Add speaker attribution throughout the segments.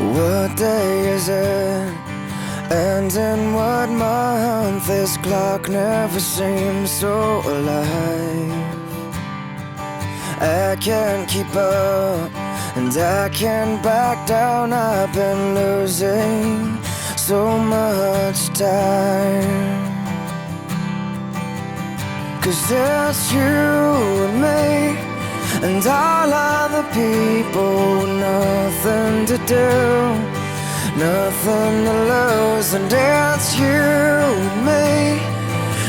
Speaker 1: What day is it? And in what month? This clock never seems so alive. I can't keep up, and I can't back down. I've been losing so much time. Cause it's you and me, and all other people, nothing to do. Nothing to lose, and it's you and me,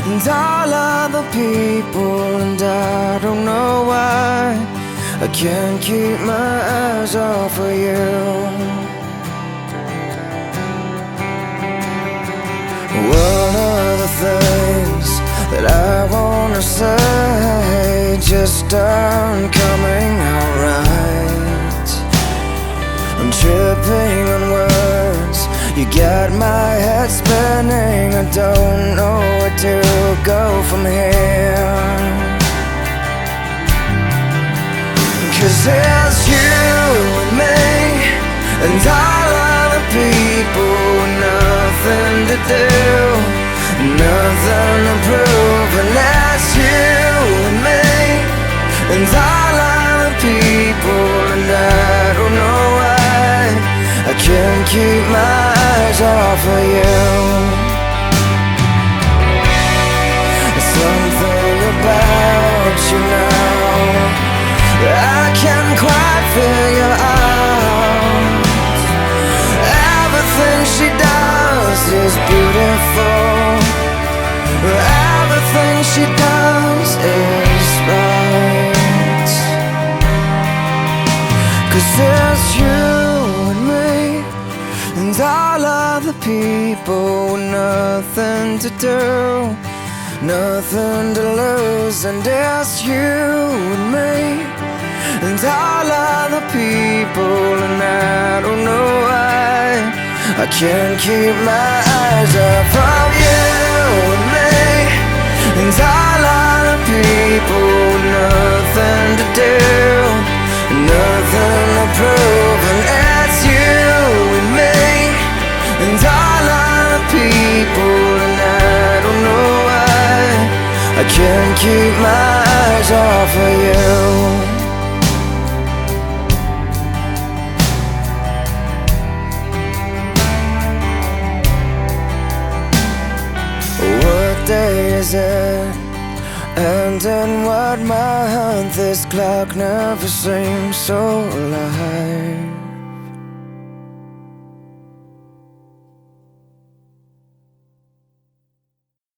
Speaker 1: and all other people, and I don't know why I can't keep my eyes off of you. One of the things that I wanna say just aren't coming out right. I'm tripping on words. You got my head spinning. I don't know where to go from here. Cause it's you and me, and all other people, nothing to do, nothing to prove, figure out. Everything she does is beautiful. Everything she does is right. Cause you and me and all other people with nothing to do, nothing to lose, and it's you and me, I can't keep my eyes off of you and me, and all other people nothing to do, nothing to prove, and it's you and me, and all other people, and I don't know why. I can't keep my eyes off of you. It? And in what my month? This clock never seems so alive.